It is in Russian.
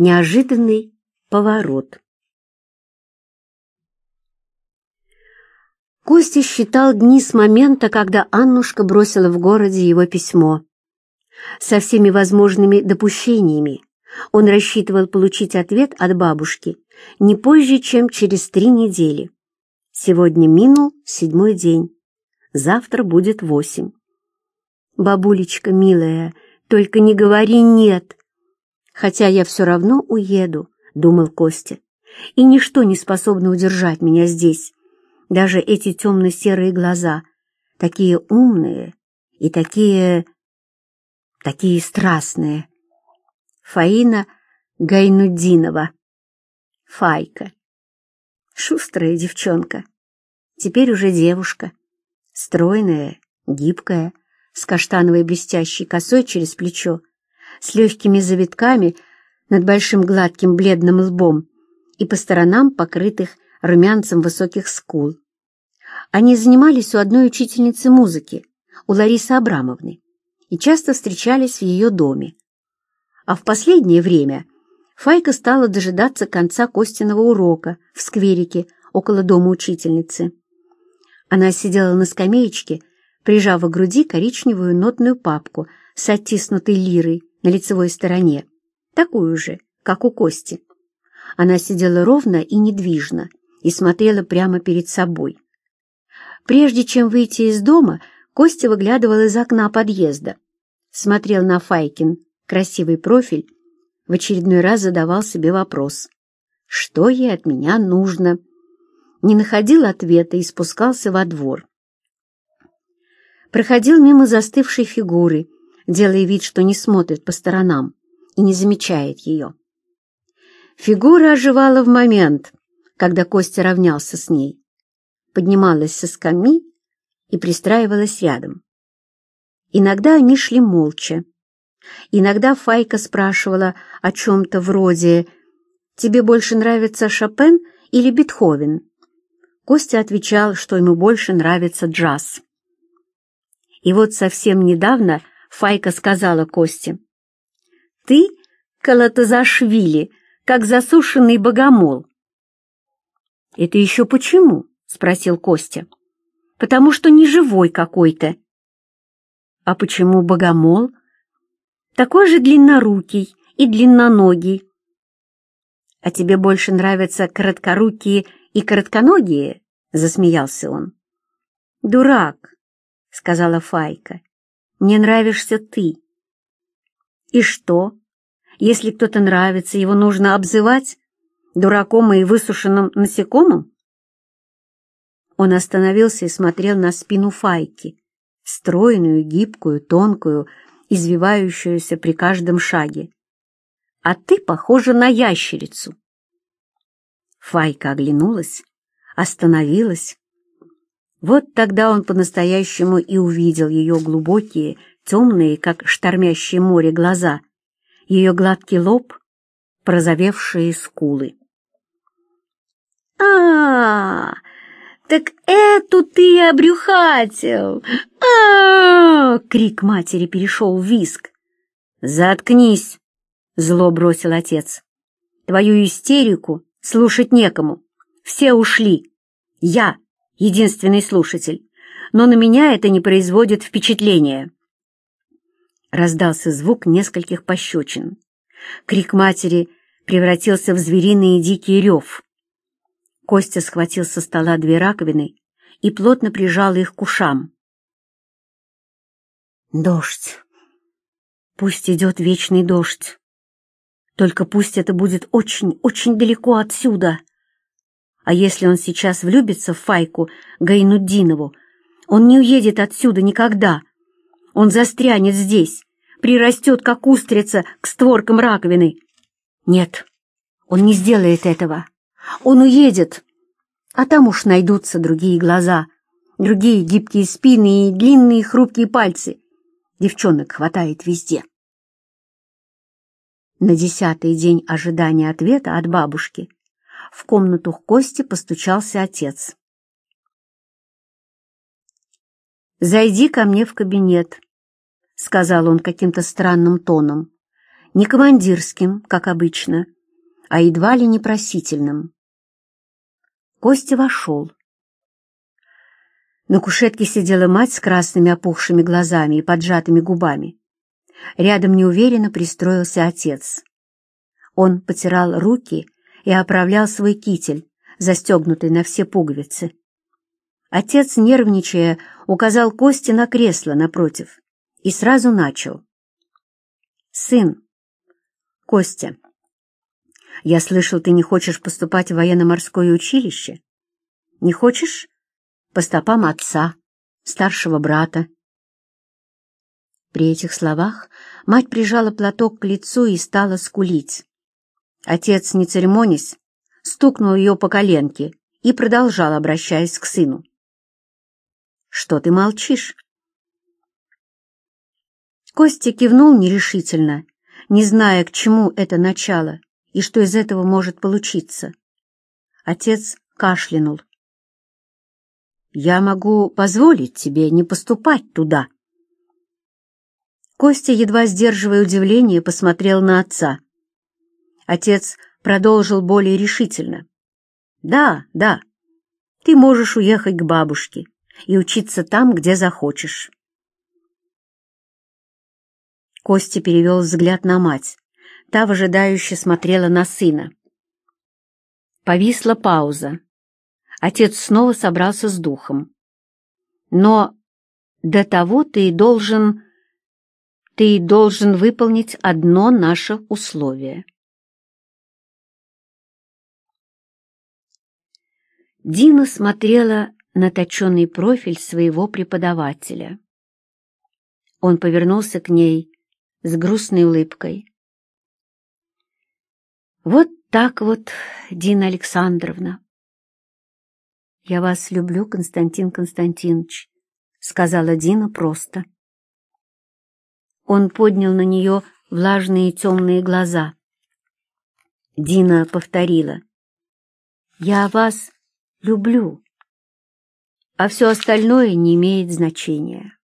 Неожиданный поворот. Костя считал дни с момента, когда Аннушка бросила в городе его письмо. Со всеми возможными допущениями он рассчитывал получить ответ от бабушки не позже, чем через три недели. Сегодня минул седьмой день, завтра будет восемь. «Бабулечка, милая, только не говори «нет», хотя я все равно уеду, — думал Костя, — и ничто не способно удержать меня здесь. Даже эти темно-серые глаза, такие умные и такие... такие страстные. Фаина Гайнудинова. Файка. Шустрая девчонка. Теперь уже девушка. Стройная, гибкая, с каштановой блестящей косой через плечо с легкими завитками над большим гладким бледным лбом и по сторонам покрытых румянцем высоких скул. Они занимались у одной учительницы музыки, у Ларисы Абрамовны, и часто встречались в ее доме. А в последнее время Файка стала дожидаться конца Костиного урока в скверике около дома учительницы. Она сидела на скамеечке, прижав к груди коричневую нотную папку с оттиснутой лирой на лицевой стороне, такую же, как у Кости. Она сидела ровно и недвижно и смотрела прямо перед собой. Прежде чем выйти из дома, Костя выглядывал из окна подъезда, смотрел на Файкин красивый профиль, в очередной раз задавал себе вопрос. Что ей от меня нужно? Не находил ответа и спускался во двор. Проходил мимо застывшей фигуры, делая вид, что не смотрит по сторонам и не замечает ее. Фигура оживала в момент, когда Костя равнялся с ней, поднималась со скамьи и пристраивалась рядом. Иногда они шли молча. Иногда Файка спрашивала о чем-то вроде «Тебе больше нравится Шопен или Бетховен?» Костя отвечал, что ему больше нравится джаз. И вот совсем недавно Файка сказала Косте. «Ты, Калатазашвили, как засушенный богомол». «Это еще почему?» — спросил Костя. «Потому что не живой какой-то». «А почему богомол?» «Такой же длиннорукий и длинноногий». «А тебе больше нравятся короткорукие и коротконогие?» — засмеялся он. «Дурак», — сказала Файка. Мне нравишься ты. И что? Если кто-то нравится, его нужно обзывать дураком и высушенным насекомым? Он остановился и смотрел на спину Файки, стройную, гибкую, тонкую, извивающуюся при каждом шаге. «А ты похожа на ящерицу!» Файка оглянулась, остановилась, вот тогда он по-настоящему и увидел ее глубокие, темные, как штормящее море, глаза, ее гладкий лоб, прозовевшие скулы. а, -а, -а так эту ты обрюхатил! а, -а, Крик матери перешел в виск. «Заткнись!» — зло бросил отец. «Твою истерику слушать некому. Все ушли. Я единственный слушатель, но на меня это не производит впечатления. Раздался звук нескольких пощечин. Крик матери превратился в звериный и дикий рев. Костя схватил со стола две раковины и плотно прижал их к ушам. Дождь. Пусть идет вечный дождь. Только пусть это будет очень-очень далеко отсюда. А если он сейчас влюбится в Файку Гайнуддинову, он не уедет отсюда никогда. Он застрянет здесь, прирастет, как устрица, к створкам раковины. Нет, он не сделает этого. Он уедет, а там уж найдутся другие глаза, другие гибкие спины и длинные хрупкие пальцы. Девчонок хватает везде. На десятый день ожидания ответа от бабушки в комнату к Косте постучался отец. «Зайди ко мне в кабинет», — сказал он каким-то странным тоном. Не командирским, как обычно, а едва ли не просительным. Костя вошел. На кушетке сидела мать с красными опухшими глазами и поджатыми губами. Рядом неуверенно пристроился отец. Он потирал руки и оправлял свой китель, застегнутый на все пуговицы. Отец, нервничая, указал Косте на кресло напротив и сразу начал. «Сын, Костя, я слышал, ты не хочешь поступать в военно-морское училище? Не хочешь? По стопам отца, старшего брата». При этих словах мать прижала платок к лицу и стала скулить. Отец, не церемонясь, стукнул ее по коленке и продолжал, обращаясь к сыну. «Что ты молчишь?» Костя кивнул нерешительно, не зная, к чему это начало и что из этого может получиться. Отец кашлянул. «Я могу позволить тебе не поступать туда». Костя, едва сдерживая удивление, посмотрел на отца. Отец продолжил более решительно. «Да, да, ты можешь уехать к бабушке и учиться там, где захочешь». Костя перевел взгляд на мать. Та выжидающе смотрела на сына. Повисла пауза. Отец снова собрался с духом. «Но до того ты должен... ты должен выполнить одно наше условие». Дина смотрела на точенный профиль своего преподавателя. Он повернулся к ней с грустной улыбкой. «Вот так вот, Дина Александровна!» «Я вас люблю, Константин Константинович», — сказала Дина просто. Он поднял на нее влажные темные глаза. Дина повторила. «Я вас люблю, а все остальное не имеет значения.